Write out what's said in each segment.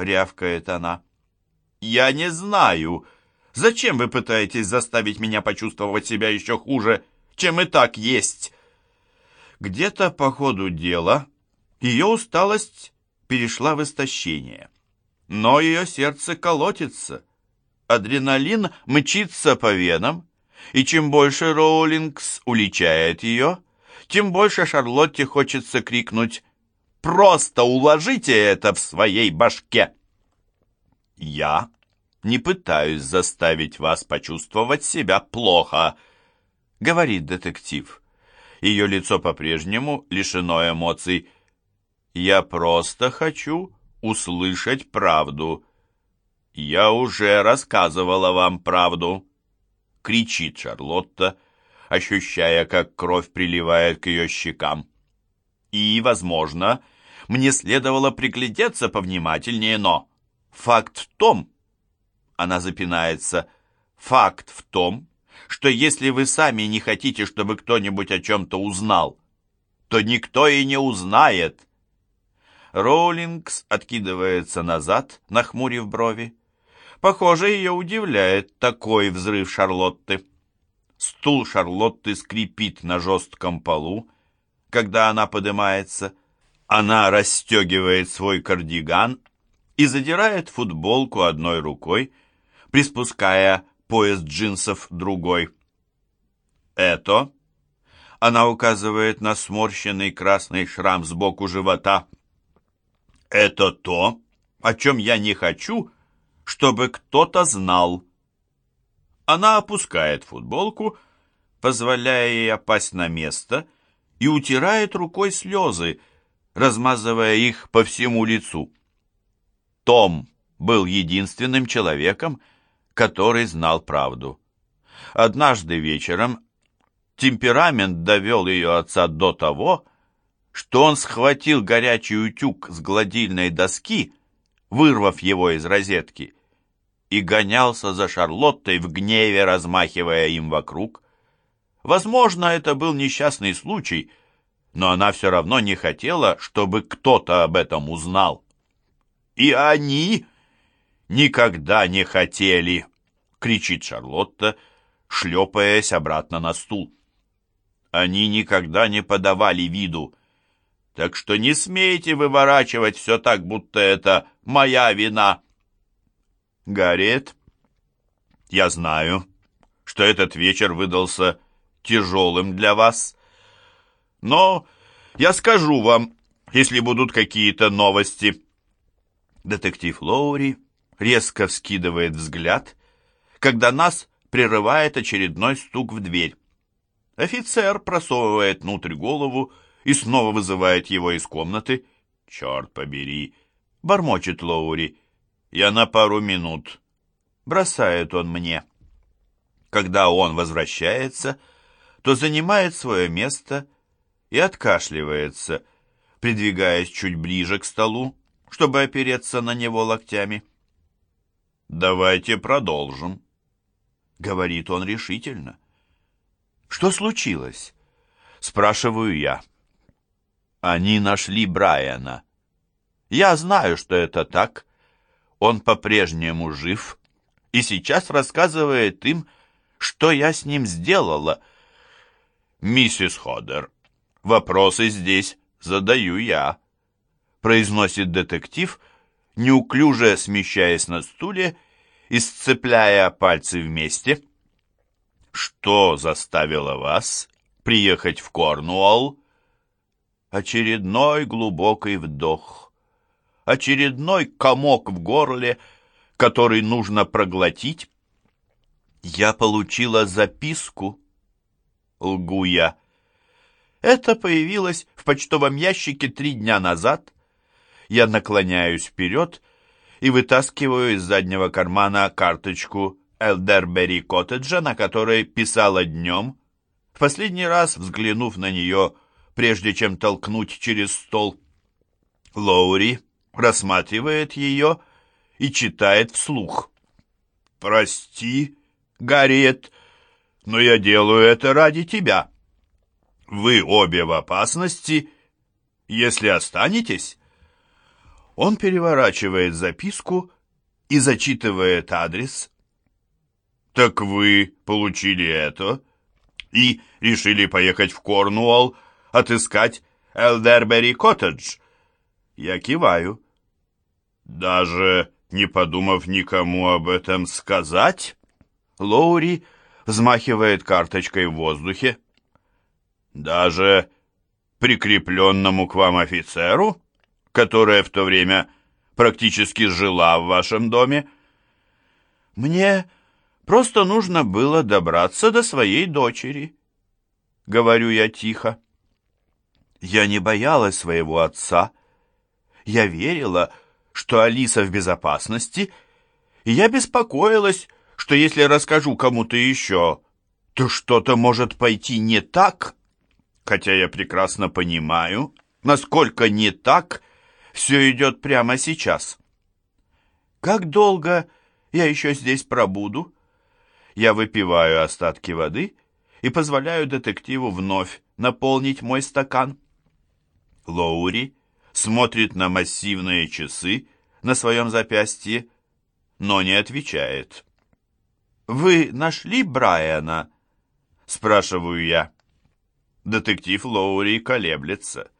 рявкает она. «Я не знаю. Зачем вы пытаетесь заставить меня почувствовать себя еще хуже, чем и так есть?» Где-то по ходу дела ее усталость перешла в истощение. Но ее сердце колотится. Адреналин мчится по венам, и чем больше Роулингс уличает ее, тем больше Шарлотте хочется крикнуть «Просто уложите это в своей башке!» «Я не пытаюсь заставить вас почувствовать себя плохо», — говорит детектив. Ее лицо по-прежнему лишено эмоций. «Я просто хочу услышать правду». «Я уже рассказывала вам правду», — кричит Шарлотта, ощущая, как кровь приливает к ее щекам. «И, возможно, мне следовало приглядеться повнимательнее, но факт в том...» Она запинается. «Факт в том, что если вы сами не хотите, чтобы кто-нибудь о чем-то узнал, то никто и не узнает». Роулингс откидывается назад, нахмурив брови. Похоже, ее удивляет такой взрыв Шарлотты. Стул Шарлотты скрипит на жестком полу, когда она поднимается. Она расстегивает свой кардиган и задирает футболку одной рукой, приспуская пояс джинсов другой. «Это...» Она указывает на сморщенный красный шрам сбоку живота. «Это то, о чем я не хочу, чтобы кто-то знал». Она опускает футболку, позволяя ей опасть на место, и утирает рукой слезы, размазывая их по всему лицу. Том был единственным человеком, который знал правду. Однажды вечером темперамент довел ее отца до того, что он схватил горячий утюг с гладильной доски, вырвав его из розетки, и гонялся за Шарлоттой в гневе, размахивая им вокруг. Возможно, это был несчастный случай, но она все равно не хотела, чтобы кто-то об этом узнал. И они никогда не хотели кричит Шарлотта, шлепаясь обратно на стул. Они никогда не подавали виду, так что не смейте выворачивать все так, будто это моя вина. Гарриет, я знаю, что этот вечер выдался тяжелым для вас, но я скажу вам, если будут какие-то новости. Детектив Лоури резко вскидывает взгляд когда нас прерывает очередной стук в дверь. Офицер просовывает внутрь голову и снова вызывает его из комнаты. «Черт побери!» — бормочет Лоури. «Я на пару минут». Бросает он мне. Когда он возвращается, то занимает свое место и откашливается, придвигаясь чуть ближе к столу, чтобы опереться на него локтями. «Давайте продолжим», говорит он решительно. Что случилось? Спрашиваю я. Они нашли Брайана. Я знаю, что это так. Он по-прежнему жив и сейчас рассказывает им, что я с ним сделала. Миссис Ходер, вопросы здесь задаю я, произносит детектив, неуклюже смещаясь на стуле и сцепляя пальцы вместе. «Что заставило вас приехать в Корнуолл?» Очередной глубокий вдох, очередной комок в горле, который нужно проглотить. Я получила записку, лгу я. Это появилось в почтовом ящике три дня назад. Я наклоняюсь вперед и вытаскиваю из заднего кармана карточку Элдербери коттеджа, на которой писала днем, в последний раз взглянув на нее, прежде чем толкнуть через стол. Лоури рассматривает ее и читает вслух. «Прости, Гарриет, но я делаю это ради тебя. Вы обе в опасности, если останетесь». Он переворачивает записку и зачитывает адрес. «Так вы получили это и решили поехать в Корнуолл, отыскать Элдербери Коттедж?» Я киваю. «Даже не подумав никому об этом сказать?» Лоури взмахивает карточкой в воздухе. «Даже прикрепленному к вам офицеру, которая в то время практически жила в вашем доме?» «Мне просто нужно было добраться до своей дочери», — говорю я тихо. Я не боялась своего отца. Я верила, что Алиса в безопасности, и я беспокоилась, что если расскажу кому-то еще, то что-то может пойти не так, хотя я прекрасно понимаю, насколько не так все идет прямо сейчас. Как долго я еще здесь пробуду? Я выпиваю остатки воды и позволяю детективу вновь наполнить мой стакан. Лоури смотрит на массивные часы на своем запястье, но не отвечает. «Вы нашли Брайана?» — спрашиваю я. Детектив Лоури колеблется.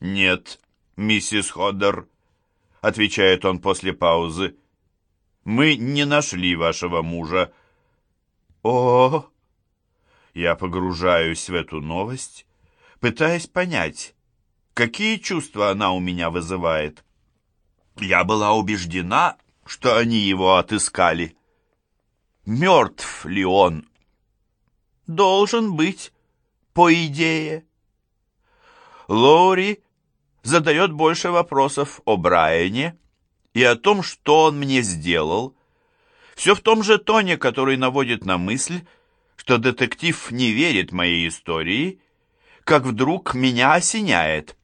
«Нет, миссис Ходдер», — отвечает он после паузы. «Мы не нашли вашего мужа». «О!» Я погружаюсь в эту новость, пытаясь понять, какие чувства она у меня вызывает. Я была убеждена, что они его отыскали. Мертв ли он? Должен быть, по идее. Лоури задает больше вопросов о Брайане и о том, что он мне сделал. Все в том же тоне, который наводит на мысль, что детектив не верит моей истории, как вдруг меня осеняет.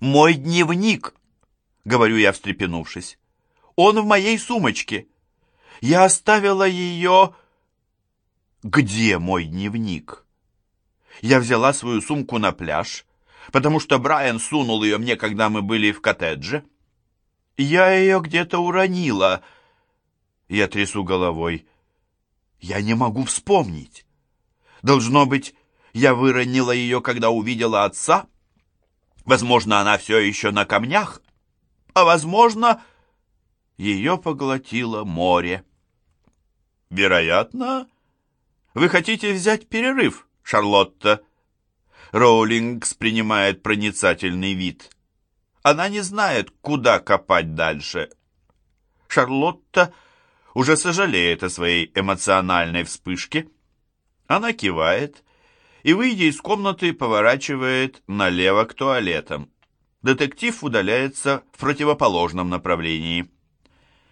«Мой дневник!» — говорю я, встрепенувшись. «Он в моей сумочке. Я оставила ее...» «Где мой дневник?» Я взяла свою сумку на пляж, потому что Брайан сунул ее мне, когда мы были в коттедже. Я ее где-то уронила. Я трясу головой. Я не могу вспомнить. Должно быть, я выронила ее, когда увидела отца?» Возможно, она все еще на камнях, а возможно, ее поглотило море. Вероятно, вы хотите взять перерыв, Шарлотта. Роулингс принимает проницательный вид. Она не знает, куда копать дальше. Шарлотта уже сожалеет о своей эмоциональной вспышке. Она кивает и, выйдя из комнаты, поворачивает налево к туалетам. Детектив удаляется в противоположном направлении.